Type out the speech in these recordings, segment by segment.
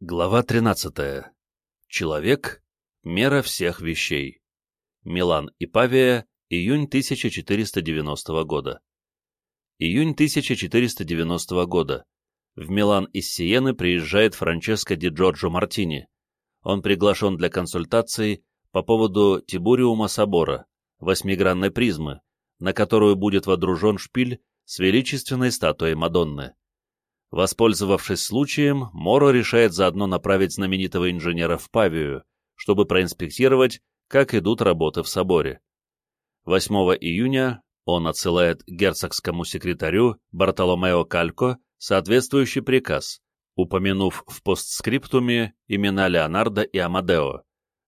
Глава 13. Человек – мера всех вещей. Милан и Павия, июнь 1490 года. Июнь 1490 года. В Милан из Сиены приезжает Франческо ди Джорджо Мартини. Он приглашен для консультаций по поводу Тибуриума собора, восьмигранной призмы, на которую будет водружен шпиль с величественной статуей Мадонны. Воспользовавшись случаем, Моро решает заодно направить знаменитого инженера в Павию, чтобы проинспектировать, как идут работы в соборе. 8 июня он отсылает герцогскому секретарю Бартоломео Калько соответствующий приказ, упомянув в постскриптуме имена Леонардо и Амадео.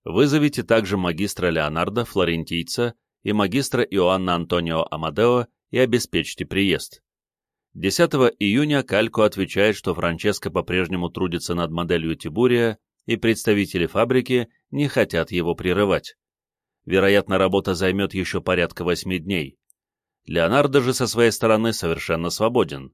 Вызовите также магистра Леонардо, флорентийца, и магистра Иоанна Антонио Амадео и обеспечьте приезд. 10 июня Калько отвечает, что Франческо по-прежнему трудится над моделью Тибурия, и представители фабрики не хотят его прерывать. Вероятно, работа займет еще порядка восьми дней. Леонардо же со своей стороны совершенно свободен.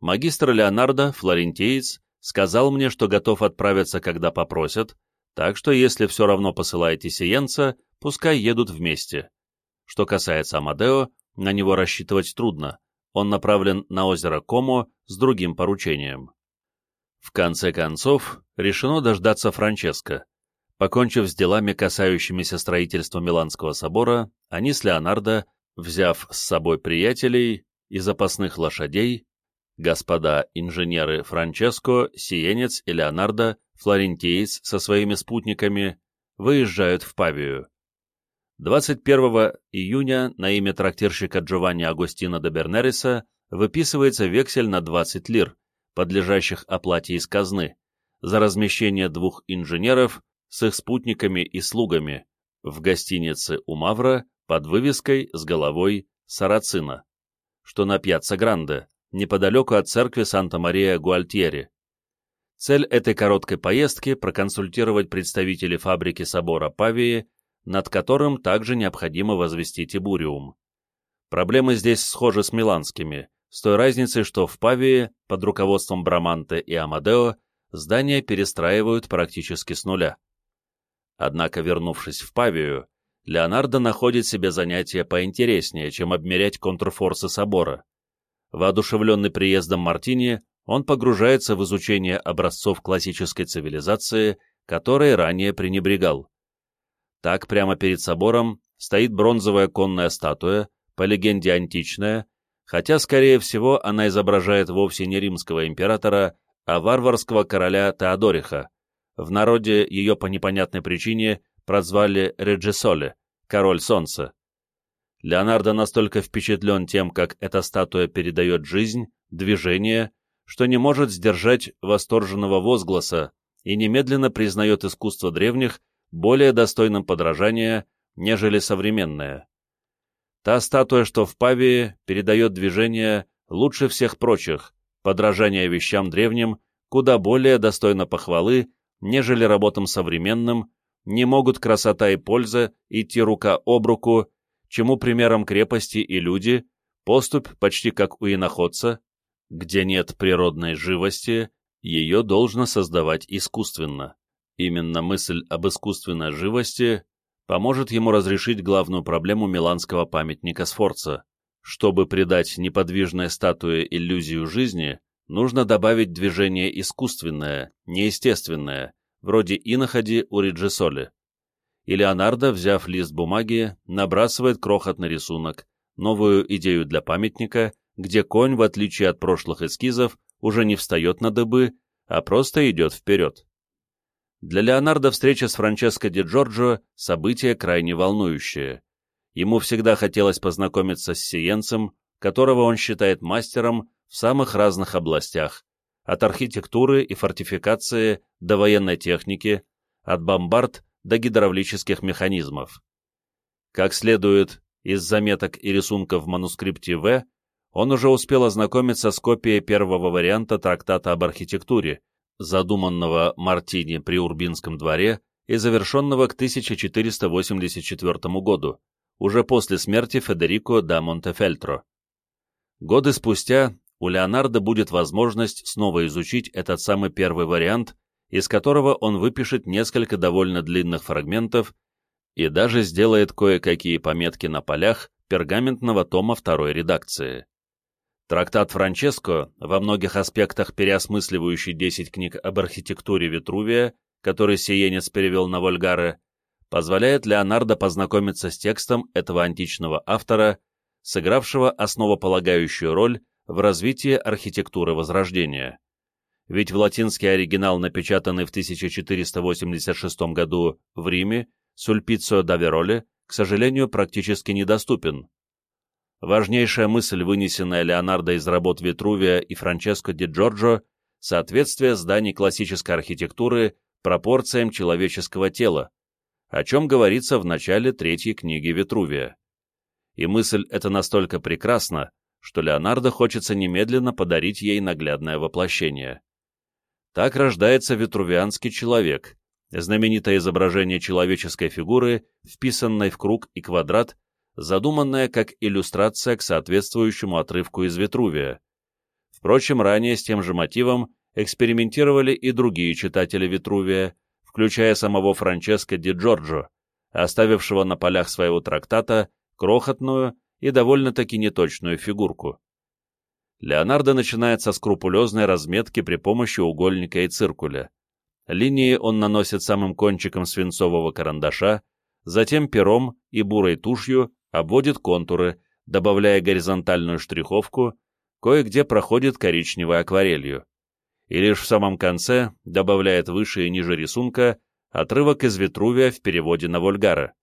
Магистр Леонардо, флорентиец, сказал мне, что готов отправиться, когда попросят, так что если все равно посылаете сиенца, пускай едут вместе. Что касается Амадео, на него рассчитывать трудно он направлен на озеро Комо с другим поручением. В конце концов, решено дождаться Франческо. Покончив с делами, касающимися строительства Миланского собора, они с Леонардо, взяв с собой приятелей и запасных лошадей, господа инженеры Франческо, Сиенец и Леонардо, флорентиец со своими спутниками, выезжают в Павию. 21 июня на имя трактирщика Джованни Агустино де Бернериса выписывается вексель на 20 лир, подлежащих оплате из казны, за размещение двух инженеров с их спутниками и слугами в гостинице у Мавра под вывеской с головой Сарацина, что на Пьяцца Гранде, неподалеку от церкви Санта-Мария-Гуальтьери. Цель этой короткой поездки – проконсультировать представителей фабрики собора Павии над которым также необходимо возвести Тибуриум. Проблемы здесь схожи с миланскими, с той разницей, что в Павии под руководством Браманте и Амадео здания перестраивают практически с нуля. Однако, вернувшись в Павию, Леонардо находит себе занятие поинтереснее, чем обмерять контрфорсы собора. Воодушевленный приездом Мартини, он погружается в изучение образцов классической цивилизации, которой ранее пренебрегал. Так, прямо перед собором стоит бронзовая конная статуя, по легенде античная, хотя, скорее всего, она изображает вовсе не римского императора, а варварского короля Теодориха. В народе ее по непонятной причине прозвали Реджисоле, король солнца. Леонардо настолько впечатлен тем, как эта статуя передает жизнь, движение, что не может сдержать восторженного возгласа и немедленно признает искусство древних более достойным подражания, нежели современная. Та статуя, что в Павии, передает движение лучше всех прочих, подражание вещам древним, куда более достойно похвалы, нежели работам современным, не могут красота и польза идти рука об руку, чему примером крепости и люди, поступь почти как у иноходца, где нет природной живости, ее должно создавать искусственно. Именно мысль об искусственной живости поможет ему разрешить главную проблему миланского памятника Сфорца. Чтобы придать неподвижной статуе иллюзию жизни, нужно добавить движение искусственное, неестественное, вроде иноходи у Риджисоли. И Леонардо, взяв лист бумаги, набрасывает крохотный рисунок, новую идею для памятника, где конь, в отличие от прошлых эскизов, уже не встает на дыбы, а просто идет вперед. Для Леонардо встреча с Франческо ди Джорджо – событие крайне волнующее. Ему всегда хотелось познакомиться с сиенцем, которого он считает мастером в самых разных областях, от архитектуры и фортификации до военной техники, от бомбард до гидравлических механизмов. Как следует из заметок и рисунков в манускрипте В, он уже успел ознакомиться с копией первого варианта трактата об архитектуре, задуманного Мартини при Урбинском дворе и завершенного к 1484 году, уже после смерти Федерико да Монтефельтро. Годы спустя у Леонардо будет возможность снова изучить этот самый первый вариант из которого он выпишет несколько довольно длинных фрагментов и даже сделает кое-какие пометки на полях пергаментного тома второй редакции. Трактат Франческо, во многих аспектах переосмысливающий 10 книг об архитектуре Витрувия, который Сиенец перевел на Вольгаре, позволяет Леонардо познакомиться с текстом этого античного автора, сыгравшего основополагающую роль в развитии архитектуры Возрождения. Ведь в латинский оригинал, напечатанный в 1486 году в Риме, Сульпицио да Вероле, к сожалению, практически недоступен. Важнейшая мысль, вынесенная Леонардо из работ Витрувия и Франческо ди Джорджо, соответствие зданий классической архитектуры пропорциям человеческого тела, о чем говорится в начале третьей книги Витрувия. И мысль эта настолько прекрасна, что Леонардо хочется немедленно подарить ей наглядное воплощение. Так рождается витрувианский человек, знаменитое изображение человеческой фигуры, вписанной в круг и квадрат, задуманное как иллюстрация к соответствующему отрывку из Витрувия. Впрочем, ранее с тем же мотивом экспериментировали и другие читатели Витрувия, включая самого Франческо ди Джорджо, оставившего на полях своего трактата крохотную и довольно-таки неточную фигурку. Леонардо начинает со скрупулезной разметки при помощи угольника и циркуля. Линии он наносит самым кончиком свинцового карандаша, затем пером и бурой тушью обводит контуры, добавляя горизонтальную штриховку, кое-где проходит коричневой акварелью. И лишь в самом конце добавляет выше и ниже рисунка отрывок из Витрувия в переводе на Вольгара.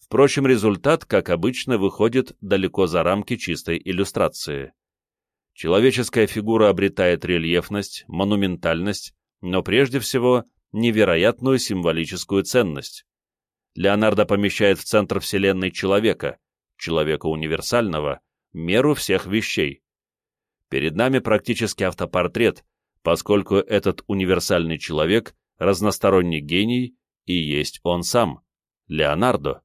Впрочем, результат, как обычно, выходит далеко за рамки чистой иллюстрации. Человеческая фигура обретает рельефность, монументальность, но прежде всего невероятную символическую ценность. Леонардо помещает в центр Вселенной человека, человека универсального, меру всех вещей. Перед нами практически автопортрет, поскольку этот универсальный человек, разносторонний гений, и есть он сам, Леонардо.